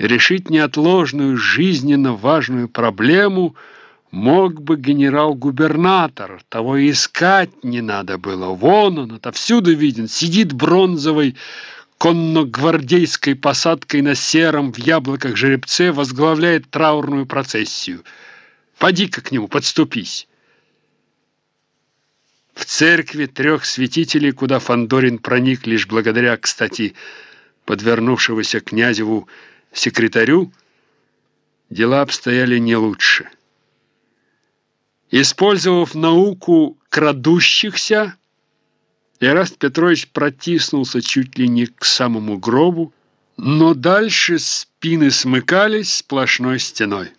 решить неотложную, жизненно важную проблему мог бы генерал-губернатор. Того искать не надо было. Вон он, отовсюду виден, сидит бронзовой конногвардейской посадкой на сером в яблоках жеребце, возглавляет траурную процессию. Поди-ка к нему, подступись. В церкви трех святителей, куда Фандорин проник лишь благодаря, кстати, подвернувшегося князеву секретарю, дела обстояли не лучше. Использовав науку крадущихся, Эраст Петрович протиснулся чуть ли не к самому гробу, но дальше спины смыкались сплошной стеной.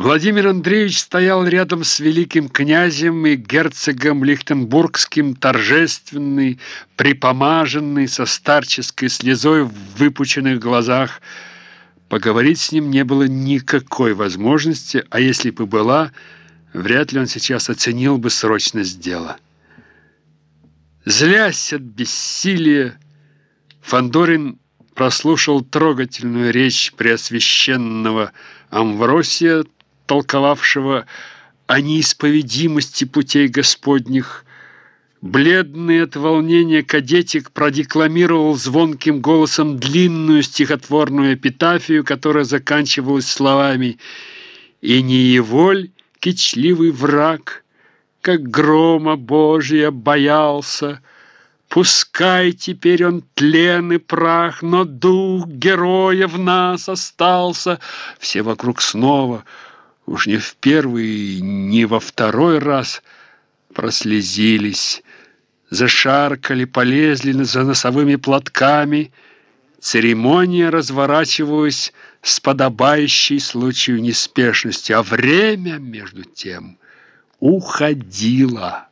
Владимир Андреевич стоял рядом с великим князем и герцогом Лихтенбургским, торжественный, припомаженный, со старческой слезой в выпученных глазах. Поговорить с ним не было никакой возможности, а если бы была, вряд ли он сейчас оценил бы срочность дела. Злясь от бессилия, Фандорин прослушал трогательную речь преосвященного Амвросия, толковавшего о неисповедимости путей Господних. Бледный от волнения кадетик продекламировал звонким голосом длинную стихотворную эпитафию, которая заканчивалась словами «И не еволь, кичливый враг, как грома Божия боялся, Пускай теперь он тлен и прах, но дух героя в нас остался. Все вокруг снова — уж не в первый, не во второй раз прослезились, зашаркали, полезли за носовыми платками. Церемония разворачивалась с подобающей случаю неспешностью, а время, между тем, уходило.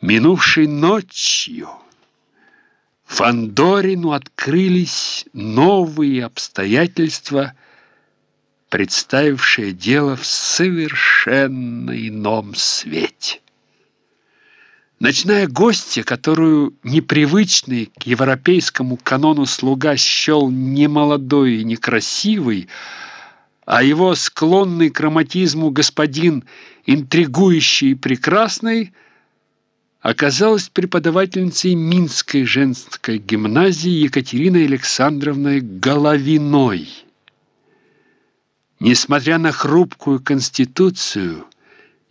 Минувшей ночью Фандорину открылись новые обстоятельства – представившее дело в совершенно ином свете. Ночная гостья, которую непривычный к европейскому канону слуга счел немолодой и некрасивый, а его склонный к романтизму господин, интригующий и прекрасный, оказалась преподавательницей Минской женской гимназии Екатериной Александровной Головиной. Несмотря на хрупкую конституцию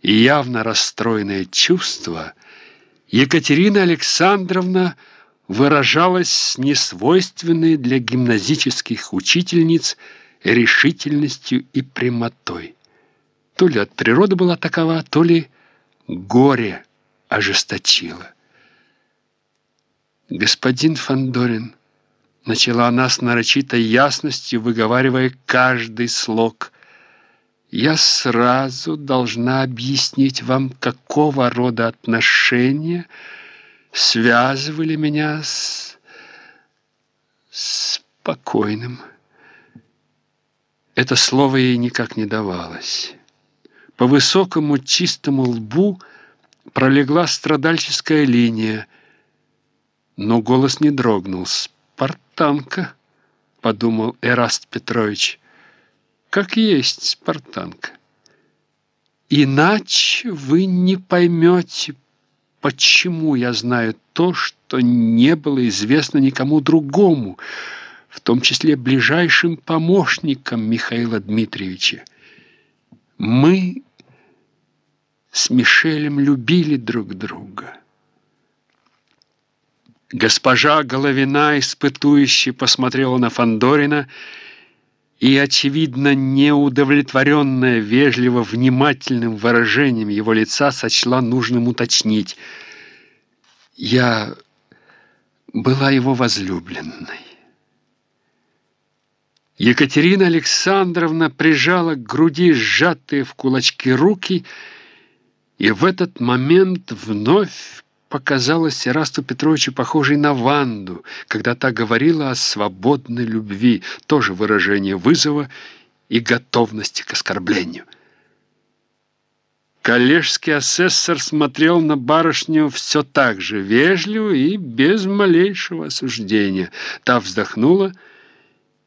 и явно расстроенное чувство, Екатерина Александровна выражалась с несвойственной для гимназических учительниц решительностью и прямотой. То ли от природы была такова, то ли горе ожесточило. «Господин Фандорин, Начала она с нарочитой ясностью, выговаривая каждый слог. «Я сразу должна объяснить вам, какого рода отношения связывали меня с... спокойным». Это слово ей никак не давалось. По высокому чистому лбу пролегла страдальческая линия, но голос не дрогнул спартанка», — подумал Эраст Петрович. «Как есть спартанка. Иначе вы не поймете, почему я знаю то, что не было известно никому другому, в том числе ближайшим помощникам Михаила Дмитриевича. Мы с Мишелем любили друг друга». Госпожа Головина испытующе посмотрела на Фандорина и, очевидно, неудовлетворенная вежливо внимательным выражением его лица, сочла нужным уточнить. «Я была его возлюбленной». Екатерина Александровна прижала к груди сжатые в кулачки руки, и в этот момент вновь показалась Ирасту Петровичу похожей на Ванду, когда та говорила о свободной любви, тоже выражение вызова и готовности к оскорблению. Коллежский асессор смотрел на барышню все так же вежливо и без малейшего осуждения. Та вздохнула